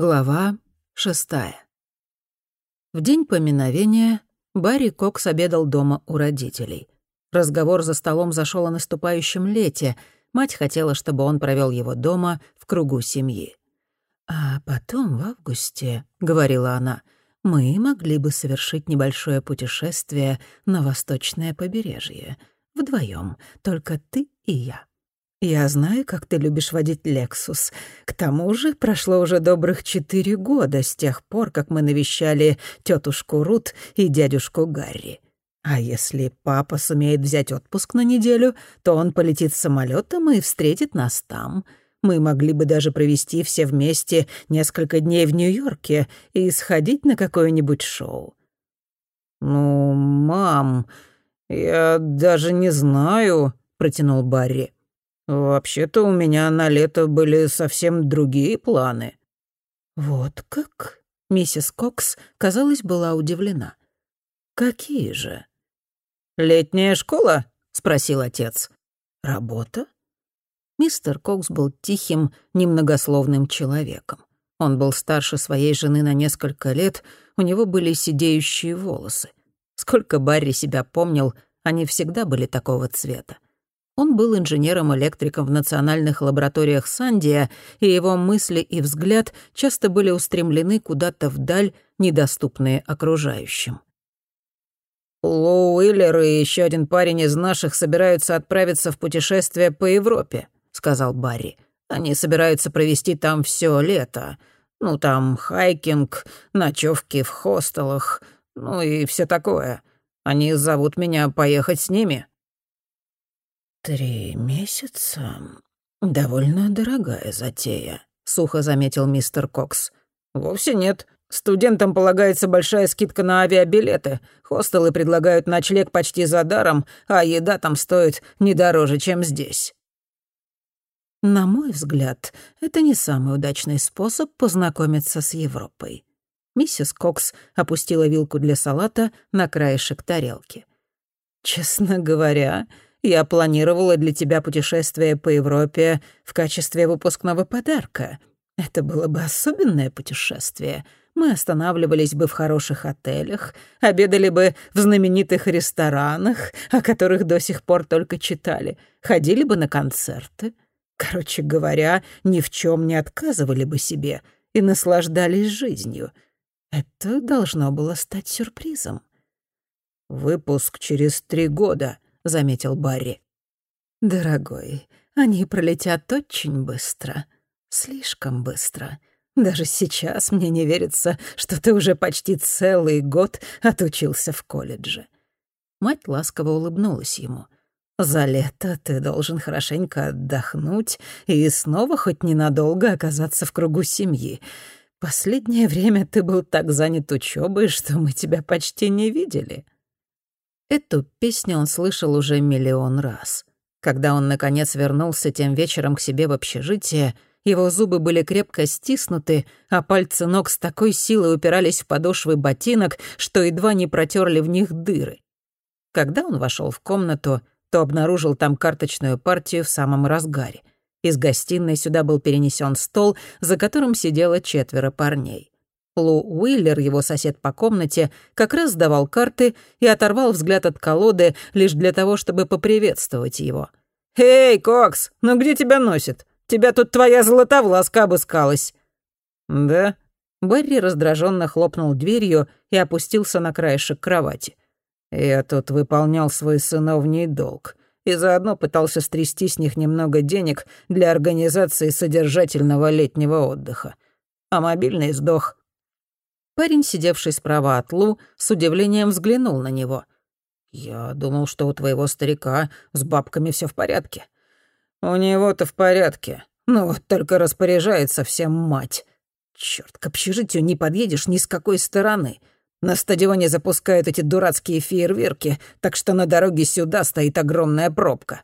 Глава шестая. В день поминовения Барри Кокс обедал дома у родителей. Разговор за столом зашел о наступающем лете. Мать хотела, чтобы он провел его дома в кругу семьи. «А потом, в августе», — говорила она, — «мы могли бы совершить небольшое путешествие на восточное побережье. Вдвоем, только ты и я». «Я знаю, как ты любишь водить «Лексус». К тому же прошло уже добрых четыре года с тех пор, как мы навещали тетушку Рут и дядюшку Гарри. А если папа сумеет взять отпуск на неделю, то он полетит самолетом и встретит нас там. Мы могли бы даже провести все вместе несколько дней в Нью-Йорке и сходить на какое-нибудь шоу». «Ну, мам, я даже не знаю», — протянул Барри. «Вообще-то у меня на лето были совсем другие планы». «Вот как?» — миссис Кокс, казалось, была удивлена. «Какие же?» «Летняя школа?» — спросил отец. «Работа?» Мистер Кокс был тихим, немногословным человеком. Он был старше своей жены на несколько лет, у него были сидеющие волосы. Сколько Барри себя помнил, они всегда были такого цвета. Он был инженером-электриком в национальных лабораториях Сандия, и его мысли и взгляд часто были устремлены куда-то вдаль, недоступные окружающим. «Лоу Уиллер и еще один парень из наших собираются отправиться в путешествие по Европе», — сказал Барри. «Они собираются провести там все лето. Ну, там хайкинг, ночевки в хостелах, ну и все такое. Они зовут меня поехать с ними». «Три месяца? Довольно дорогая затея», — сухо заметил мистер Кокс. «Вовсе нет. Студентам полагается большая скидка на авиабилеты. Хостелы предлагают ночлег почти задаром, а еда там стоит не дороже, чем здесь». На мой взгляд, это не самый удачный способ познакомиться с Европой. Миссис Кокс опустила вилку для салата на краешек тарелки. «Честно говоря, я планировала для тебя путешествие по Европе в качестве выпускного подарка. Это было бы особенное путешествие. Мы останавливались бы в хороших отелях, обедали бы в знаменитых ресторанах, о которых до сих пор только читали, ходили бы на концерты. Короче говоря, ни в чем не отказывали бы себе и наслаждались жизнью. Это должно было стать сюрпризом. «Выпуск через три года», заметил Барри. «Дорогой, они пролетят очень быстро. Слишком быстро. Даже сейчас мне не верится, что ты уже почти целый год отучился в колледже». Мать ласково улыбнулась ему. «За лето ты должен хорошенько отдохнуть и снова хоть ненадолго оказаться в кругу семьи. Последнее время ты был так занят учебой, что мы тебя почти не видели». Эту песню он слышал уже миллион раз. Когда он, наконец, вернулся тем вечером к себе в общежитие, его зубы были крепко стиснуты, а пальцы ног с такой силой упирались в подошвы ботинок, что едва не протерли в них дыры. Когда он вошел в комнату, то обнаружил там карточную партию в самом разгаре. Из гостиной сюда был перенесен стол, за которым сидело четверо парней. Лу Уиллер, его сосед по комнате, как раз сдавал карты и оторвал взгляд от колоды лишь для того, чтобы поприветствовать его. «Эй, Кокс, ну где тебя носит? Тебя тут твоя золотовласка обыскалась». «Да?» Барри раздраженно хлопнул дверью и опустился на краешек кровати. «Я тут выполнял свой сыновний долг и заодно пытался стрясти с них немного денег для организации содержательного летнего отдыха. А мобильный сдох. Парень, сидевший справа от Лу, с удивлением взглянул на него. «Я думал, что у твоего старика с бабками все в порядке». «У него-то в порядке. Ну вот только распоряжается всем мать. Черт, к общежитию не подъедешь ни с какой стороны. На стадионе запускают эти дурацкие фейерверки, так что на дороге сюда стоит огромная пробка.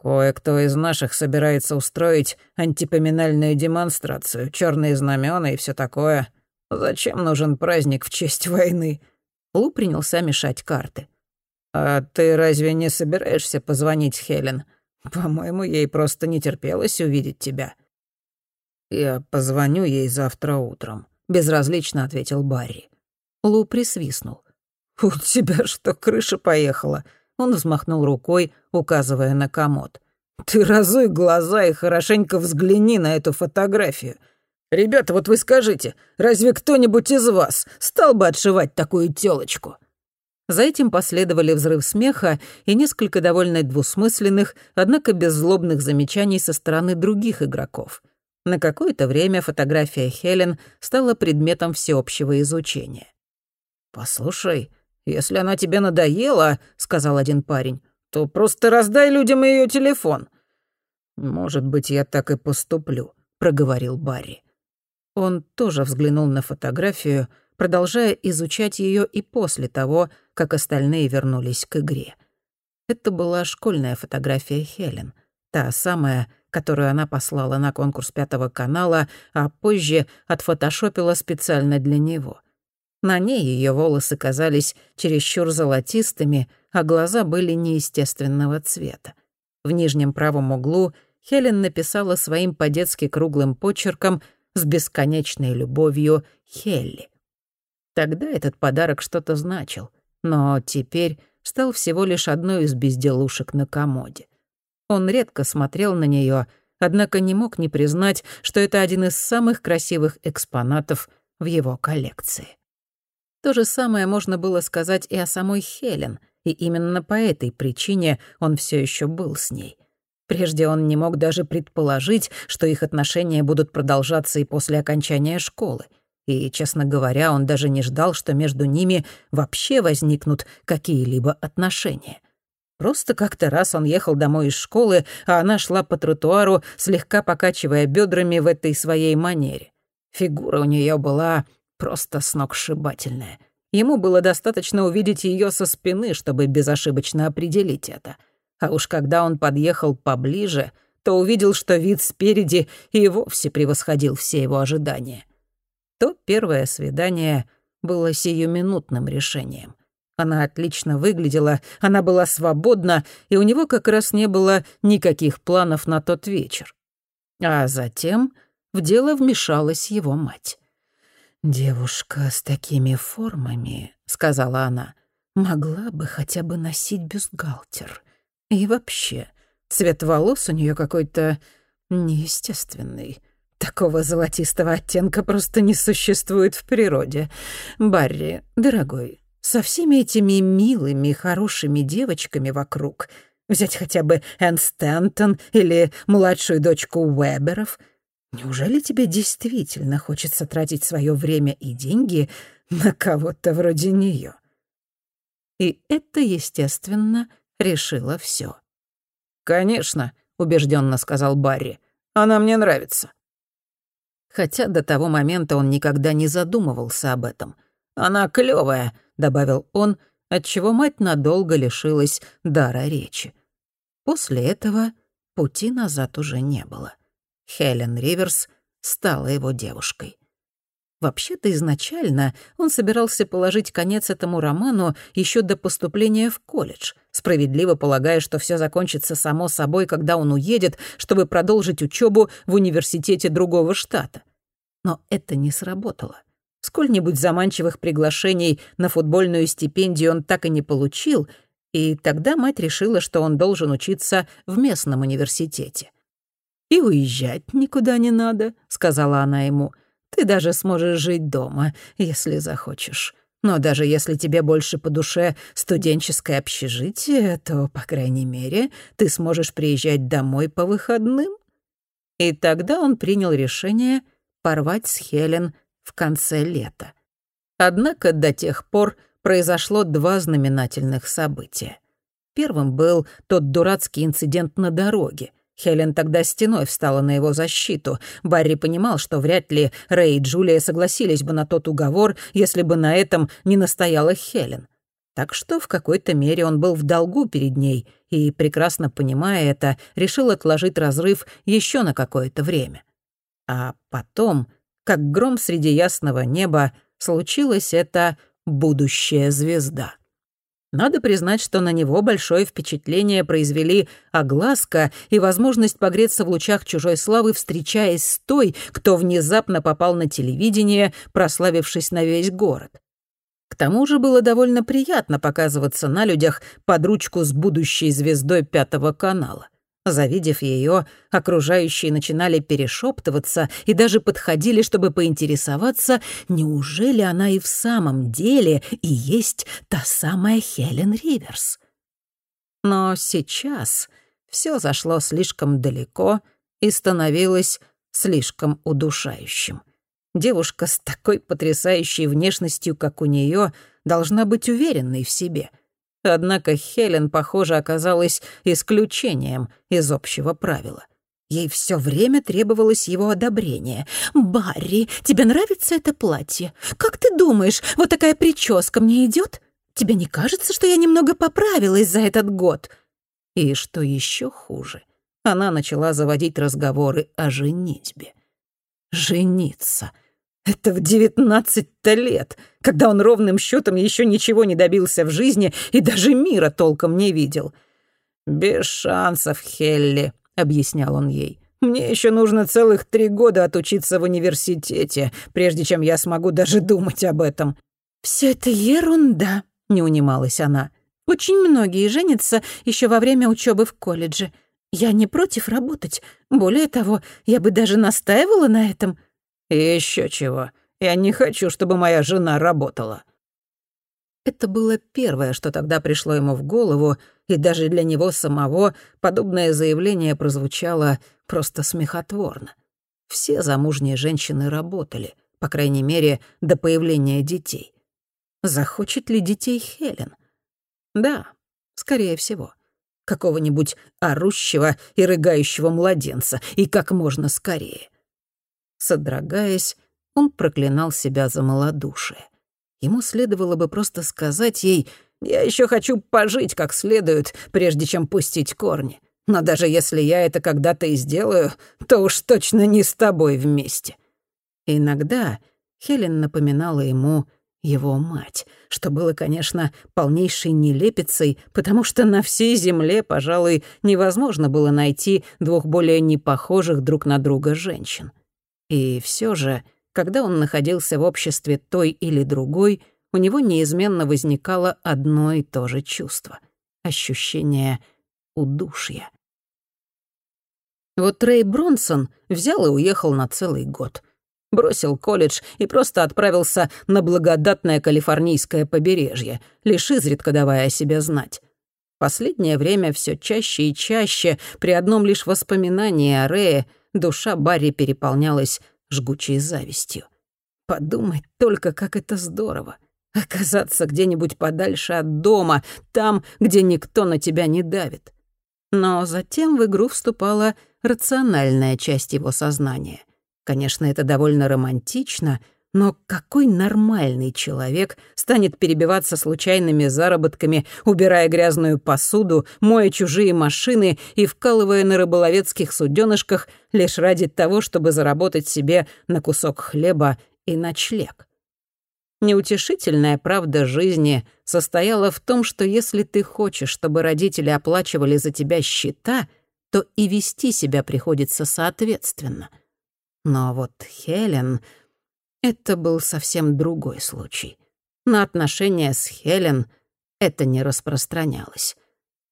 Кое-кто из наших собирается устроить антипоминальную демонстрацию, черные знамена и все такое. Зачем нужен праздник в честь войны?» Лу принялся мешать карты. «А ты разве не собираешься позвонить Хелен? По-моему, ей просто не терпелось увидеть тебя». «Я позвоню ей завтра утром», — безразлично ответил Барри. Лу присвистнул. «У тебя что, крыша поехала?» Он взмахнул рукой, указывая на комод. «Ты разуй глаза и хорошенько взгляни на эту фотографию. Ребята, вот вы скажите, разве кто-нибудь из вас стал бы отшивать такую тёлочку?» За этим последовали взрыв смеха и несколько довольно двусмысленных, однако беззлобных замечаний со стороны других игроков. На какое-то время фотография Хелен стала предметом всеобщего изучения. «Послушай, если она тебе надоела, — сказал один парень, — то просто раздай людям ее телефон». «Может быть, я так и поступлю», — проговорил Барри. Он тоже взглянул на фотографию, продолжая изучать ее и после того, как остальные вернулись к игре. Это была школьная фотография Хелен, та самая, которую она послала на конкурс Пятого канала, а позже отфотошопила специально для него. На ней ее волосы казались чересчур золотистыми, а глаза были неестественного цвета. В нижнем правом углу Хелен написала своим по-детски круглым почерком с бесконечной любовью Хелли. Тогда этот подарок что-то значил но теперь стал всего лишь одной из безделушек на комоде. Он редко смотрел на нее, однако не мог не признать, что это один из самых красивых экспонатов в его коллекции. То же самое можно было сказать и о самой Хелен, и именно по этой причине он все еще был с ней. Прежде он не мог даже предположить, что их отношения будут продолжаться и после окончания школы — и, честно говоря, он даже не ждал, что между ними вообще возникнут какие-либо отношения. Просто как-то раз он ехал домой из школы, а она шла по тротуару, слегка покачивая бедрами в этой своей манере. Фигура у нее была просто сногсшибательная. Ему было достаточно увидеть ее со спины, чтобы безошибочно определить это. А уж когда он подъехал поближе, то увидел, что вид спереди и вовсе превосходил все его ожидания то первое свидание было сиюминутным решением. Она отлично выглядела, она была свободна, и у него как раз не было никаких планов на тот вечер. А затем в дело вмешалась его мать. «Девушка с такими формами», — сказала она, — «могла бы хотя бы носить бюстгальтер. И вообще, цвет волос у нее какой-то неестественный. Такого золотистого оттенка просто не существует в природе. Барри, дорогой, со всеми этими милыми, хорошими девочками вокруг, взять хотя бы Энн Стэнтон или младшую дочку Уэберов, неужели тебе действительно хочется тратить свое время и деньги на кого-то вроде нее? И это, естественно, решило все. «Конечно», — убежденно сказал Барри, — «она мне нравится» хотя до того момента он никогда не задумывался об этом. «Она клёвая», — добавил он, отчего мать надолго лишилась дара речи. После этого пути назад уже не было. Хелен Риверс стала его девушкой. Вообще-то изначально он собирался положить конец этому роману еще до поступления в колледж, справедливо полагая, что все закончится само собой, когда он уедет, чтобы продолжить учебу в университете другого штата. Но это не сработало. Сколь-нибудь заманчивых приглашений на футбольную стипендию он так и не получил, и тогда мать решила, что он должен учиться в местном университете. «И уезжать никуда не надо», — сказала она ему. «Ты даже сможешь жить дома, если захочешь. Но даже если тебе больше по душе студенческое общежитие, то, по крайней мере, ты сможешь приезжать домой по выходным». И тогда он принял решение — порвать с Хелен в конце лета. Однако до тех пор произошло два знаменательных события. Первым был тот дурацкий инцидент на дороге. Хелен тогда стеной встала на его защиту. Барри понимал, что вряд ли Рэй и Джулия согласились бы на тот уговор, если бы на этом не настояла Хелен. Так что в какой-то мере он был в долгу перед ней и, прекрасно понимая это, решил отложить разрыв еще на какое-то время. А потом, как гром среди ясного неба, случилась эта будущая звезда. Надо признать, что на него большое впечатление произвели огласка и возможность погреться в лучах чужой славы, встречаясь с той, кто внезапно попал на телевидение, прославившись на весь город. К тому же было довольно приятно показываться на людях под ручку с будущей звездой Пятого канала. Завидев ее, окружающие начинали перешептываться и даже подходили, чтобы поинтересоваться, неужели она и в самом деле и есть та самая Хелен Риверс. Но сейчас все зашло слишком далеко и становилось слишком удушающим. Девушка с такой потрясающей внешностью, как у нее, должна быть уверенной в себе — Однако Хелен, похоже, оказалась исключением из общего правила. Ей все время требовалось его одобрение. «Барри, тебе нравится это платье? Как ты думаешь, вот такая прическа мне идет? Тебе не кажется, что я немного поправилась за этот год?» И что еще хуже, она начала заводить разговоры о женитьбе. «Жениться!» Это в девятнадцать-то лет, когда он ровным счетом еще ничего не добился в жизни и даже мира толком не видел. «Без шансов, Хелли», — объяснял он ей. «Мне еще нужно целых три года отучиться в университете, прежде чем я смогу даже думать об этом». «Все это ерунда», — не унималась она. «Очень многие женятся еще во время учебы в колледже. Я не против работать. Более того, я бы даже настаивала на этом». «И еще чего. Я не хочу, чтобы моя жена работала». Это было первое, что тогда пришло ему в голову, и даже для него самого подобное заявление прозвучало просто смехотворно. Все замужние женщины работали, по крайней мере, до появления детей. Захочет ли детей Хелен? Да, скорее всего. Какого-нибудь орущего и рыгающего младенца, и как можно скорее. Содрогаясь, он проклинал себя за малодушие. Ему следовало бы просто сказать ей «Я еще хочу пожить как следует, прежде чем пустить корни. Но даже если я это когда-то и сделаю, то уж точно не с тобой вместе». Иногда Хелен напоминала ему его мать, что было, конечно, полнейшей нелепицей, потому что на всей земле, пожалуй, невозможно было найти двух более непохожих друг на друга женщин. И все же, когда он находился в обществе той или другой, у него неизменно возникало одно и то же чувство — ощущение удушья. Вот Рэй Бронсон взял и уехал на целый год. Бросил колледж и просто отправился на благодатное калифорнийское побережье, лишь изредка давая о себе знать. Последнее время все чаще и чаще, при одном лишь воспоминании о Рэе, душа Барри переполнялась жгучей завистью. Подумать только, как это здорово. Оказаться где-нибудь подальше от дома, там, где никто на тебя не давит. Но затем в игру вступала рациональная часть его сознания. Конечно, это довольно романтично — но какой нормальный человек станет перебиваться случайными заработками, убирая грязную посуду, моя чужие машины и вкалывая на рыболовецких суденышках лишь ради того, чтобы заработать себе на кусок хлеба и ночлег? Неутешительная правда жизни состояла в том, что если ты хочешь, чтобы родители оплачивали за тебя счета, то и вести себя приходится соответственно. Но вот Хелен это был совсем другой случай. На отношения с Хелен это не распространялось.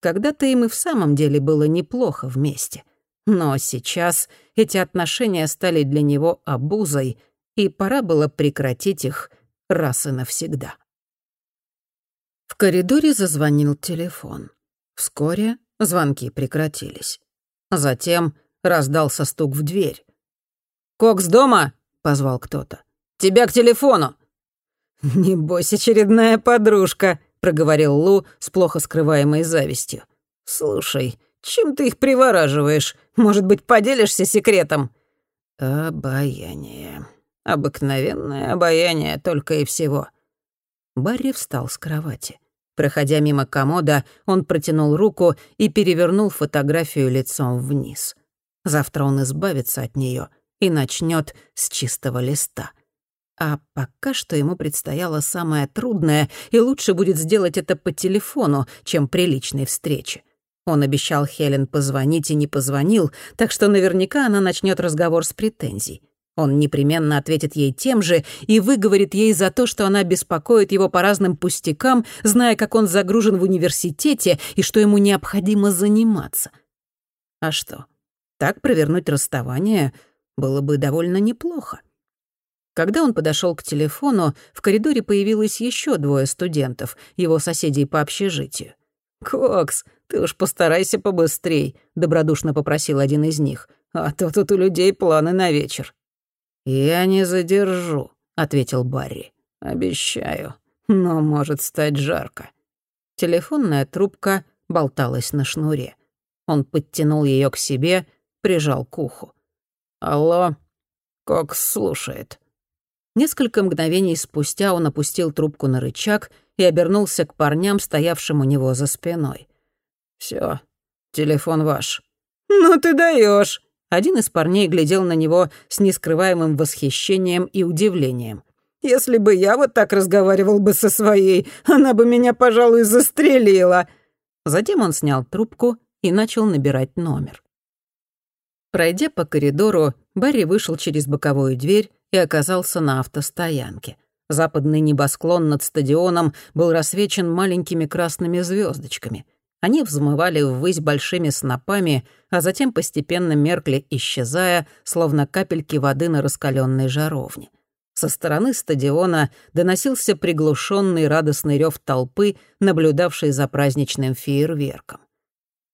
Когда-то им и в самом деле было неплохо вместе. Но сейчас эти отношения стали для него обузой, и пора было прекратить их раз и навсегда. В коридоре зазвонил телефон. Вскоре звонки прекратились. Затем раздался стук в дверь. «Кокс дома?» — позвал кто-то. Тебя к телефону!» «Небось, очередная подружка», — проговорил Лу с плохо скрываемой завистью. «Слушай, чем ты их привораживаешь? Может быть, поделишься секретом?» «Обаяние. Обыкновенное обаяние только и всего». Барри встал с кровати. Проходя мимо комода, он протянул руку и перевернул фотографию лицом вниз. Завтра он избавится от нее и начнет с чистого листа. А пока что ему предстояло самое трудное, и лучше будет сделать это по телефону, чем при личной встрече. Он обещал Хелен позвонить и не позвонил, так что наверняка она начнет разговор с претензий. Он непременно ответит ей тем же и выговорит ей за то, что она беспокоит его по разным пустякам, зная, как он загружен в университете и что ему необходимо заниматься. А что, так провернуть расставание было бы довольно неплохо. Когда он подошел к телефону, в коридоре появилось еще двое студентов, его соседей по общежитию. «Кокс, ты уж постарайся побыстрей», — добродушно попросил один из них. «А то тут у людей планы на вечер». «Я не задержу», — ответил Барри. «Обещаю. Но может стать жарко». Телефонная трубка болталась на шнуре. Он подтянул ее к себе, прижал к уху. «Алло, Кокс слушает». Несколько мгновений спустя он опустил трубку на рычаг и обернулся к парням, стоявшим у него за спиной. Все, телефон ваш». «Ну ты даешь. Один из парней глядел на него с нескрываемым восхищением и удивлением. «Если бы я вот так разговаривал бы со своей, она бы меня, пожалуй, застрелила». Затем он снял трубку и начал набирать номер. Пройдя по коридору, Барри вышел через боковую дверь и оказался на автостоянке. Западный небосклон над стадионом был рассвечен маленькими красными звездочками — они взмывали ввысь большими снопами, а затем постепенно меркли, исчезая, словно капельки воды на раскаленной жаровне. Со стороны стадиона доносился приглушенный радостный рев толпы, наблюдавшей за праздничным фейерверком.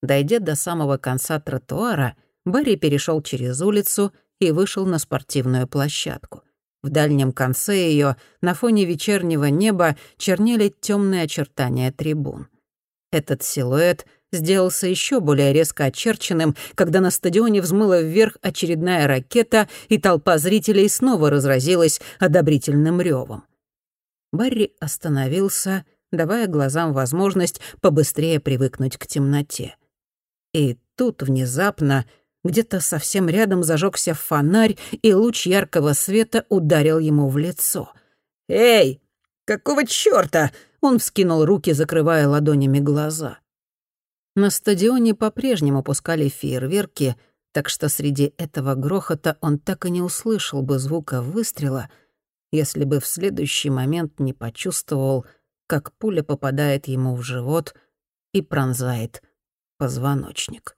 Дойдя до самого конца тротуара, Барри перешел через улицу и вышел на спортивную площадку. В дальнем конце ее, на фоне вечернего неба, чернели темные очертания трибун. Этот силуэт сделался еще более резко очерченным, когда на стадионе взмыла вверх очередная ракета, и толпа зрителей снова разразилась одобрительным ревом. Барри остановился, давая глазам возможность побыстрее привыкнуть к темноте. И тут внезапно где-то совсем рядом зажегся фонарь, и луч яркого света ударил ему в лицо. «Эй, какого чёрта?» Он вскинул руки, закрывая ладонями глаза. На стадионе по-прежнему пускали фейерверки, так что среди этого грохота он так и не услышал бы звука выстрела, если бы в следующий момент не почувствовал, как пуля попадает ему в живот и пронзает позвоночник.